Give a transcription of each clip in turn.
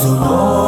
سنو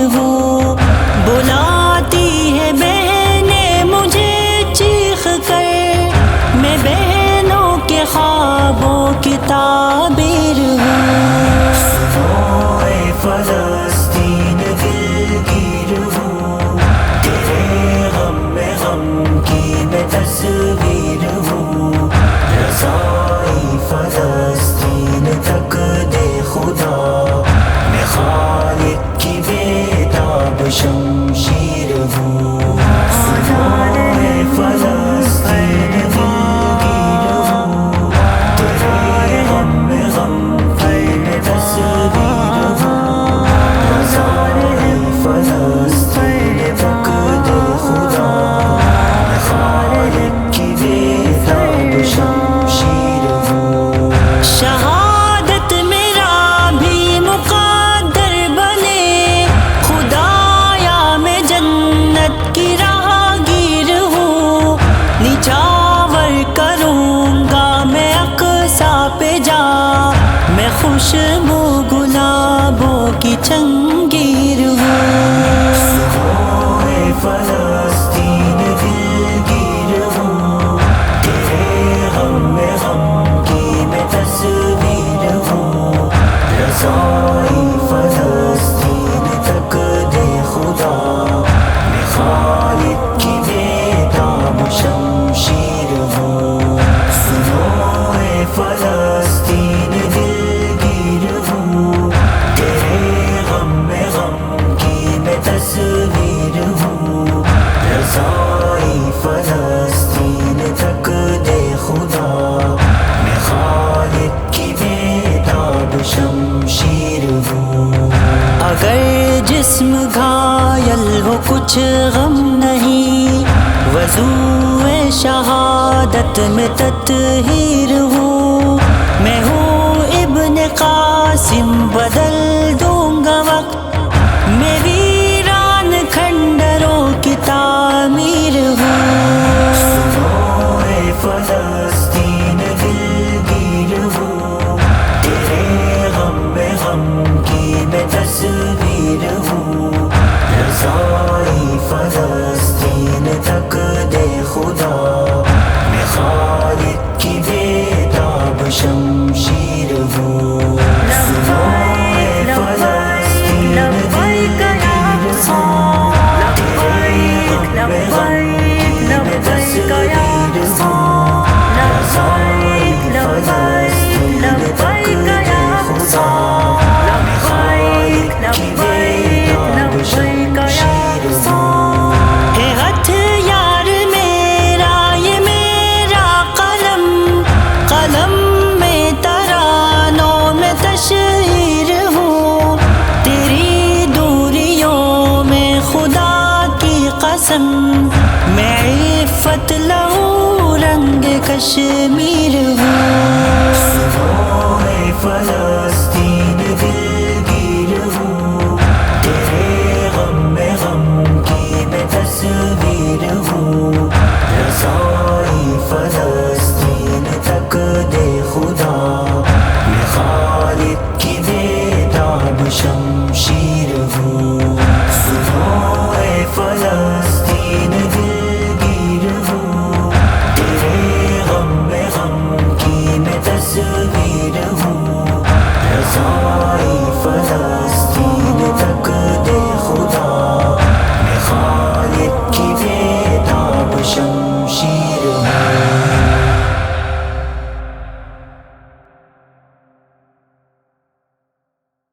فضا فلسطین دل ہوں تیرے غم میں غم کی میں تصویر ہوں۔ رضائی فلسطین تک دے خدا۔ میں خالد کی بے بیتاب شمشیر ہوں۔ اگر جسم گھائل ہو، کچھ غم نہیں۔ وضو شہادت میں تطہیر ہوں۔ میں ہوں ابن قاسم بدل موسم میں فتلا رنگ کشمیر ہوں۔ فلسطین